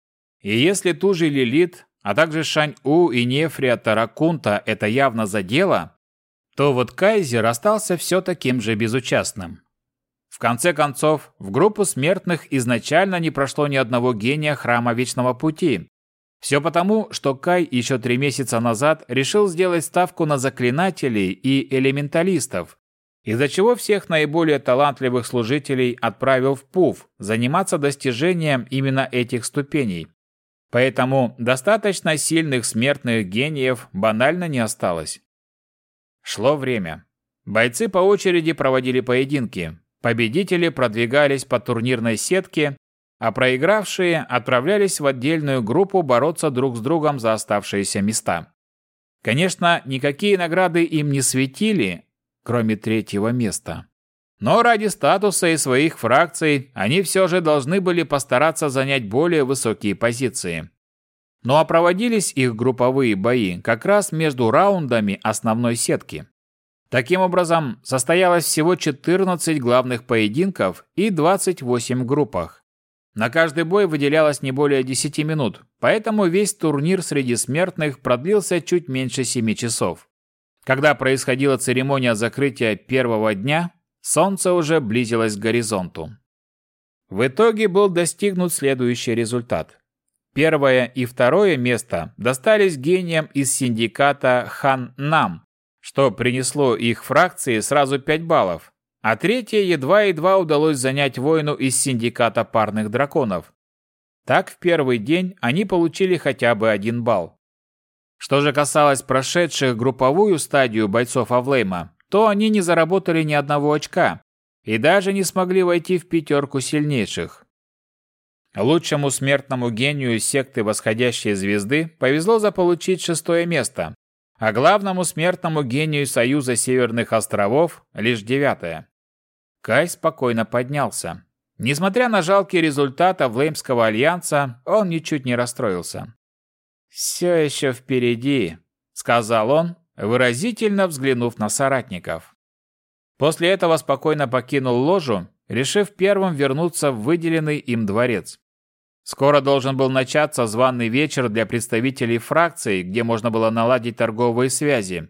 И если ту же Лилит а также Шань-У и Нефрия Таракунта это явно задело, то вот Кайзер остался все таким же безучастным. В конце концов, в группу смертных изначально не прошло ни одного гения Храма Вечного Пути. Все потому, что Кай еще три месяца назад решил сделать ставку на заклинателей и элементалистов, из-за чего всех наиболее талантливых служителей отправил в ПУФ заниматься достижением именно этих ступеней. Поэтому достаточно сильных смертных гениев банально не осталось. Шло время. Бойцы по очереди проводили поединки. Победители продвигались по турнирной сетке, а проигравшие отправлялись в отдельную группу бороться друг с другом за оставшиеся места. Конечно, никакие награды им не светили, кроме третьего места. Но ради статуса и своих фракций они все же должны были постараться занять более высокие позиции. Ну а проводились их групповые бои как раз между раундами основной сетки. Таким образом, состоялось всего 14 главных поединков и 28 группах. На каждый бой выделялось не более 10 минут, поэтому весь турнир среди смертных продлился чуть меньше 7 часов. Когда происходила церемония закрытия первого дня, солнце уже близилось к горизонту. В итоге был достигнут следующий результат. Первое и второе место достались гениям из синдиката Хан Нам, что принесло их фракции сразу 5 баллов, а третье едва-едва удалось занять воину из синдиката парных драконов. Так в первый день они получили хотя бы один балл. Что же касалось прошедших групповую стадию бойцов Авлейма, то они не заработали ни одного очка и даже не смогли войти в пятерку сильнейших. Лучшему смертному гению секты Восходящей Звезды повезло заполучить шестое место, а главному смертному гению Союза Северных Островов лишь девятое. Кай спокойно поднялся. Несмотря на жалкий результат Авлеймского альянса, он ничуть не расстроился. «Все еще впереди», — сказал он, выразительно взглянув на соратников. После этого спокойно покинул ложу, решив первым вернуться в выделенный им дворец. Скоро должен был начаться званый вечер для представителей фракций, где можно было наладить торговые связи.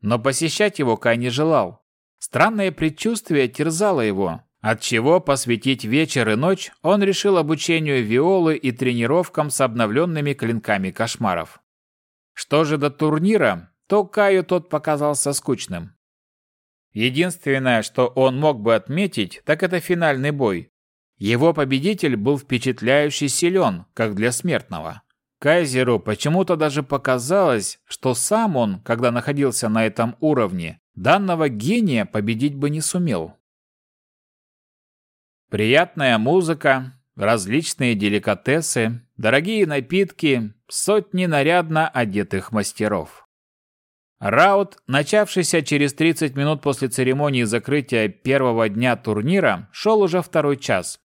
Но посещать его Кай не желал. Странное предчувствие терзало его, отчего посвятить вечер и ночь он решил обучению виолы и тренировкам с обновленными клинками кошмаров. Что же до турнира, то Каю тот показался скучным. Единственное, что он мог бы отметить, так это финальный бой, его победитель был впечатляюще силен, как для смертного. Кайзеру почему-то даже показалось, что сам он, когда находился на этом уровне, данного гения победить бы не сумел. Приятная музыка, различные деликатесы, дорогие напитки, сотни нарядно одетых мастеров. Раут, начавшийся через 30 минут после церемонии закрытия первого дня турнира, шел уже второй час.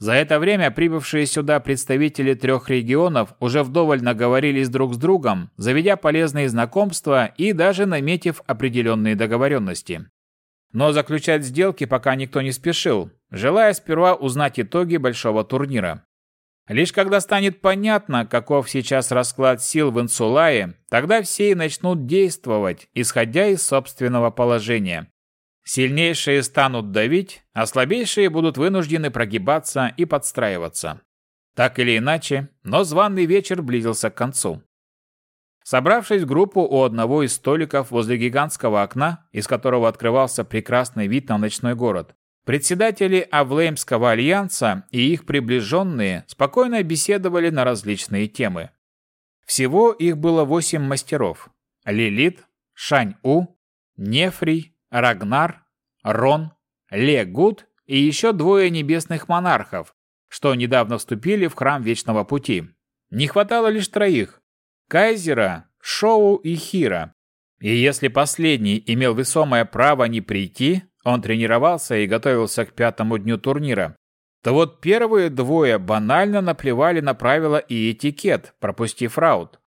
За это время прибывшие сюда представители трех регионов уже вдоволь наговорились друг с другом, заведя полезные знакомства и даже наметив определенные договоренности. Но заключать сделки пока никто не спешил, желая сперва узнать итоги большого турнира. Лишь когда станет понятно, каков сейчас расклад сил в Инсулае, тогда все и начнут действовать, исходя из собственного положения. Сильнейшие станут давить, а слабейшие будут вынуждены прогибаться и подстраиваться. Так или иначе, но званый вечер близился к концу. Собравшись в группу у одного из столиков возле гигантского окна, из которого открывался прекрасный вид на ночной город, председатели Авлеймского альянса и их приближенные спокойно беседовали на различные темы. Всего их было восемь мастеров – Лилит, Шань-У, Нефрий, Рагнар, Рон, Легут и еще двое небесных монархов, что недавно вступили в храм Вечного Пути. Не хватало лишь троих – Кайзера, Шоу и Хира. И если последний имел весомое право не прийти, он тренировался и готовился к пятому дню турнира, то вот первые двое банально наплевали на правила и этикет, пропустив раут.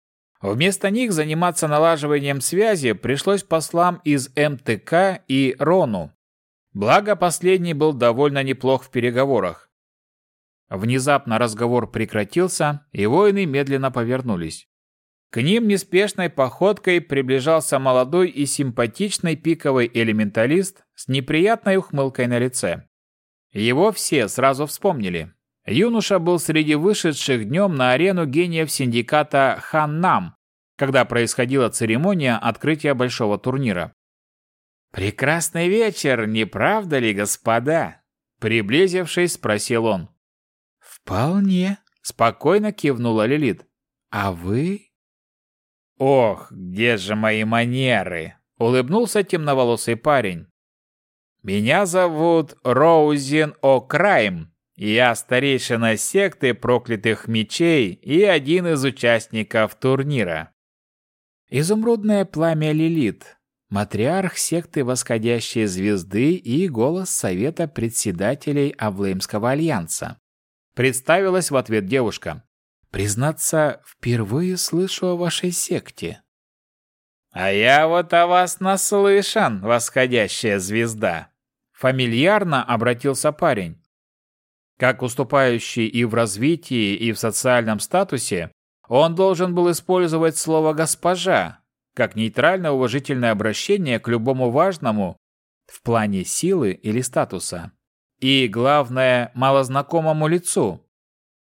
Вместо них заниматься налаживанием связи пришлось послам из МТК и Рону. Благо, последний был довольно неплох в переговорах. Внезапно разговор прекратился, и воины медленно повернулись. К ним неспешной походкой приближался молодой и симпатичный пиковый элементалист с неприятной ухмылкой на лице. Его все сразу вспомнили. Юноша был среди вышедших днем на арену гениев синдиката Ханнам, когда происходила церемония открытия большого турнира. «Прекрасный вечер, не правда ли, господа?» Приблизившись, спросил он. «Вполне», — спокойно кивнула Лилит. «А вы?» «Ох, где же мои манеры?» — улыбнулся темноволосый парень. «Меня зовут Роузен О'Крайм, я старейшина секты проклятых мечей и один из участников турнира. Изумрудное пламя Лилит. матриарх секты Восходящей Звезды и голос Совета председателей Авлеймского альянса. Представилась в ответ девушка. Признаться, впервые слышу о вашей секте. А я вот о вас наслышан, Восходящая Звезда. Фамильярно обратился парень. Как уступающий и в развитии, и в социальном статусе, он должен был использовать слово «госпожа», как нейтрально-уважительное обращение к любому важному в плане силы или статуса. И, главное, малознакомому лицу.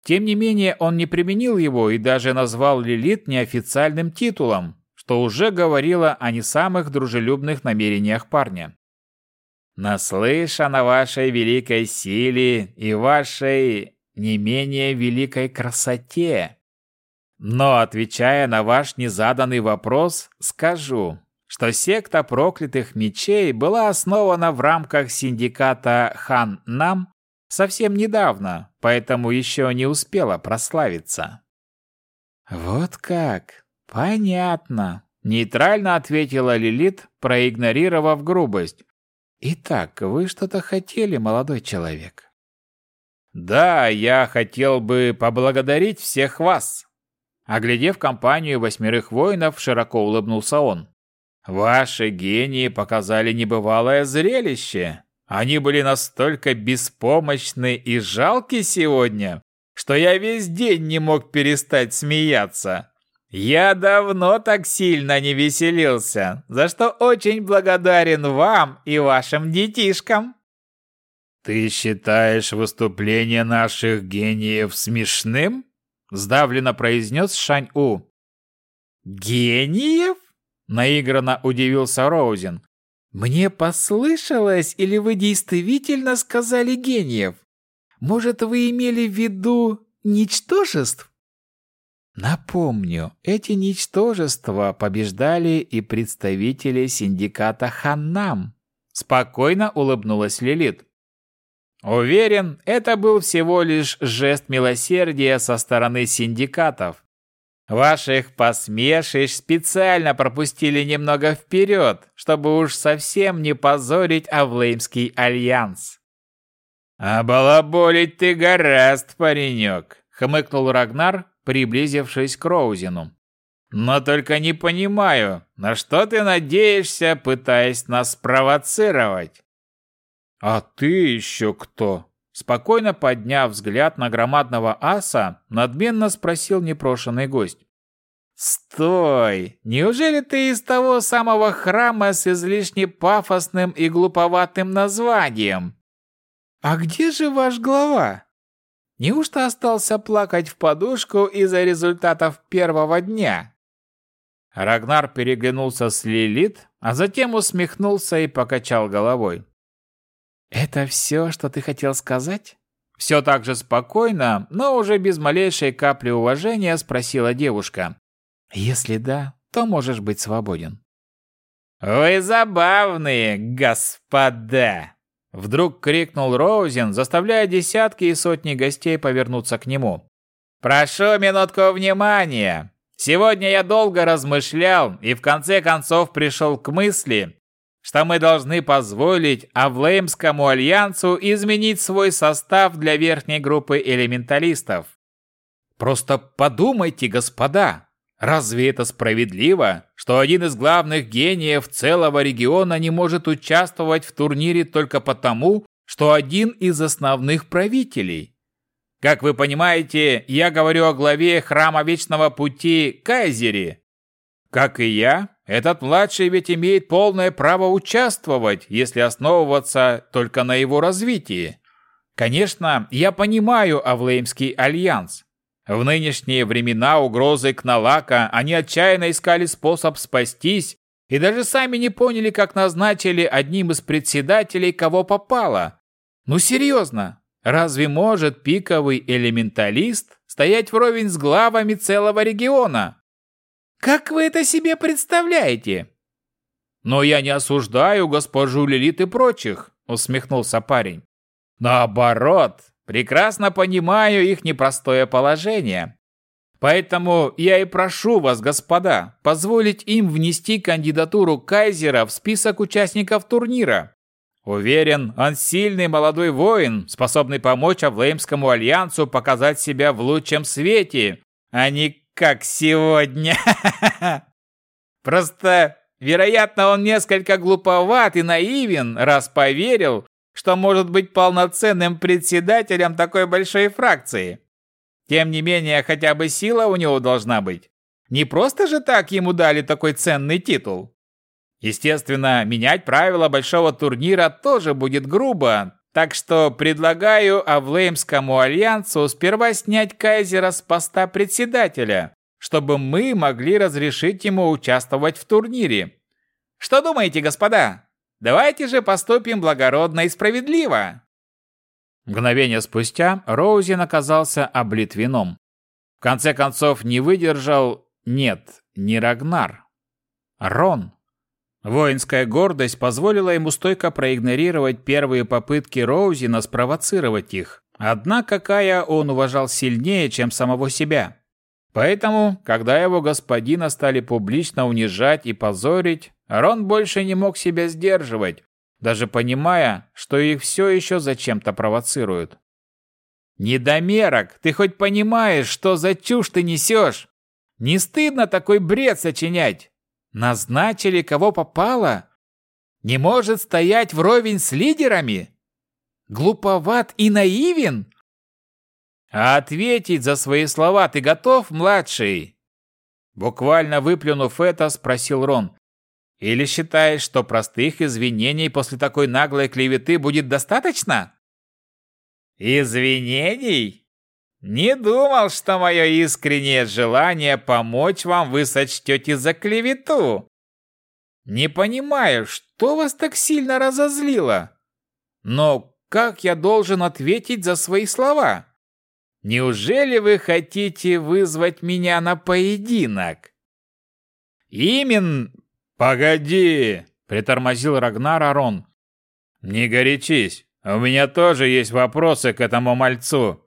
Тем не менее, он не применил его и даже назвал Лилит неофициальным титулом, что уже говорило о не самых дружелюбных намерениях парня. «Наслышан о вашей великой силе и вашей не менее великой красоте», но, отвечая на ваш незаданный вопрос, скажу, что секта проклятых мечей была основана в рамках синдиката Хан-Нам совсем недавно, поэтому еще не успела прославиться. Вот как? Понятно, нейтрально ответила Лилит, проигнорировав грубость. Итак, вы что-то хотели, молодой человек? Да, я хотел бы поблагодарить всех вас, Оглядев компанию восьмерых воинов, широко улыбнулся он. «Ваши гении показали небывалое зрелище. Они были настолько беспомощны и жалки сегодня, что я весь день не мог перестать смеяться. Я давно так сильно не веселился, за что очень благодарен вам и вашим детишкам». «Ты считаешь выступление наших гениев смешным?» Сдавленно произнес Шань-У. «Гениев?» – наигранно удивился Роузен. «Мне послышалось, или вы действительно сказали гениев? Может, вы имели в виду ничтожеств?» Напомню, эти ничтожества побеждали и представители синдиката Ханнам. Спокойно улыбнулась Лилит. Уверен, это был всего лишь жест милосердия со стороны синдикатов. Ваших посмешищ специально пропустили немного вперед, чтобы уж совсем не позорить Авлеймский альянс. «А ты гораст, паренек», — хмыкнул Рагнар, приблизившись к Роузину. «Но только не понимаю, на что ты надеешься, пытаясь нас спровоцировать?» «А ты еще кто?» Спокойно подняв взгляд на громадного аса, надменно спросил непрошенный гость. «Стой! Неужели ты из того самого храма с излишне пафосным и глуповатым названием? А где же ваш глава? Неужто остался плакать в подушку из-за результатов первого дня?» Рагнар переглянулся с Лилит, а затем усмехнулся и покачал головой. «Это все, что ты хотел сказать?» Все так же спокойно, но уже без малейшей капли уважения спросила девушка. «Если да, то можешь быть свободен». «Вы забавные, господа!» Вдруг крикнул Роузен, заставляя десятки и сотни гостей повернуться к нему. «Прошу минутку внимания! Сегодня я долго размышлял и в конце концов пришел к мысли, что мы должны позволить Авлеймскому альянсу изменить свой состав для верхней группы элементалистов. Просто подумайте, господа, разве это справедливо, что один из главных гениев целого региона не может участвовать в турнире только потому, что один из основных правителей? Как вы понимаете, я говорю о главе Храма Вечного Пути Кайзере. Как и я, этот младший ведь имеет полное право участвовать, если основываться только на его развитии. Конечно, я понимаю Авлеймский альянс. В нынешние времена угрозы Кналака они отчаянно искали способ спастись и даже сами не поняли, как назначили одним из председателей, кого попало. Ну серьезно, разве может пиковый элементалист стоять вровень с главами целого региона? Как вы это себе представляете? Но я не осуждаю госпожу Лилит и прочих, усмехнулся парень. Наоборот, прекрасно понимаю их непростое положение. Поэтому я и прошу вас, господа, позволить им внести кандидатуру Кайзера в список участников турнира. Уверен, он сильный молодой воин, способный помочь Авлеймскому альянсу показать себя в лучшем свете, а не как сегодня. <laughs> Просто, вероятно, он несколько глуповат и наивен, раз поверил, что может быть полноценным председателем такой большой фракции. Тем не менее, хотя бы сила у него должна быть. Не просто же так ему дали такой ценный титул. Естественно, менять правила большого турнира тоже будет грубо, так что предлагаю Авлеймскому альянсу сперва снять Кайзера с поста председателя, чтобы мы могли разрешить ему участвовать в турнире. Что думаете, господа? Давайте же поступим благородно и справедливо. Мгновение спустя Роузен оказался облит вином. В конце концов не выдержал... Нет, не Рагнар. Рон. Воинская гордость позволила ему стойко проигнорировать первые попытки Роузена спровоцировать их. Однако Кая он уважал сильнее, чем самого себя. Поэтому, когда его господина стали публично унижать и позорить, Рон больше не мог себя сдерживать, даже понимая, что их все еще зачем-то провоцируют. «Недомерок, ты хоть понимаешь, что за чушь ты несешь? Не стыдно такой бред сочинять? Назначили кого попало? Не может стоять вровень с лидерами? Глуповат и наивен? А ответить за свои слова ты готов, младший?» Буквально выплюнув это, спросил Рон. Или считаешь, что простых извинений после такой наглой клеветы будет достаточно? Извинений? Не думал, что мое искреннее желание помочь вам вы сочтете за клевету. Не понимаю, что вас так сильно разозлило. Но как я должен ответить за свои слова? Неужели вы хотите вызвать меня на поединок? Именно «Погоди!» – притормозил Рагнар Арон. «Не горячись, у меня тоже есть вопросы к этому мальцу.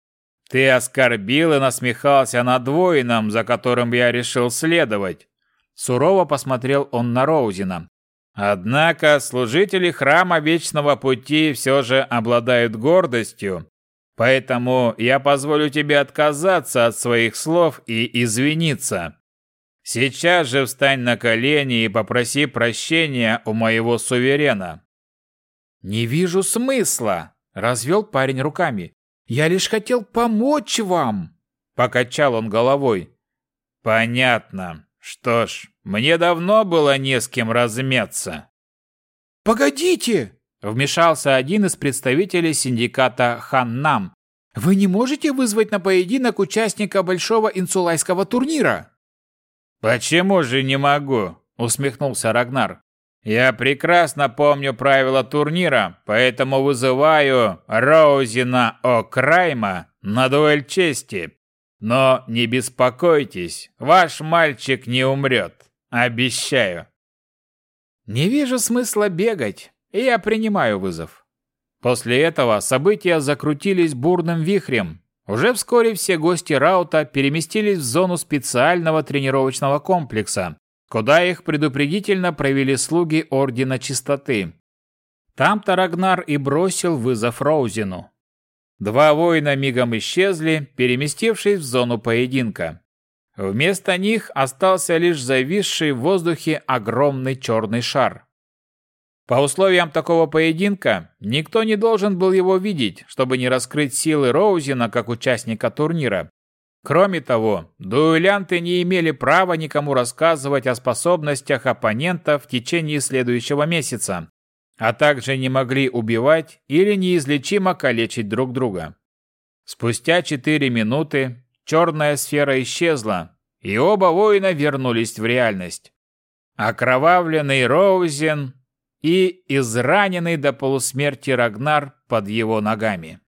Ты оскорбил и насмехался над воином, за которым я решил следовать». Сурово посмотрел он на Роузина. Однако служители храма Вечного Пути все же обладают гордостью, поэтому я позволю тебе отказаться от своих слов и извиниться. Сейчас же встань на колени и попроси прощения у моего суверена. Не вижу смысла, развел парень руками. Я лишь хотел помочь вам, покачал он головой. Понятно. Что ж, мне давно было не с кем размяться. Погодите, вмешался один из представителей синдиката Ханнам. Вы не можете вызвать на поединок участника большого инсулайского турнира? «Почему же не могу?» – усмехнулся Рагнар. «Я прекрасно помню правила турнира, поэтому вызываю Роузина О'Крайма на дуэль чести. Но не беспокойтесь, ваш мальчик не умрет. Обещаю». «Не вижу смысла бегать, и я принимаю вызов». После этого события закрутились бурным вихрем, уже вскоре все гости Раута переместились в зону специального тренировочного комплекса, куда их предупредительно провели слуги Ордена Чистоты. Там-то Рагнар и бросил вызов Роузину. Два воина мигом исчезли, переместившись в зону поединка. Вместо них остался лишь зависший в воздухе огромный черный шар. По условиям такого поединка, никто не должен был его видеть, чтобы не раскрыть силы Роузина как участника турнира. Кроме того, дуэлянты не имели права никому рассказывать о способностях оппонента в течение следующего месяца, а также не могли убивать или неизлечимо калечить друг друга. Спустя четыре минуты черная сфера исчезла, и оба воина вернулись в реальность. Окровавленный Роузен и израненный до полусмерти Рагнар под его ногами.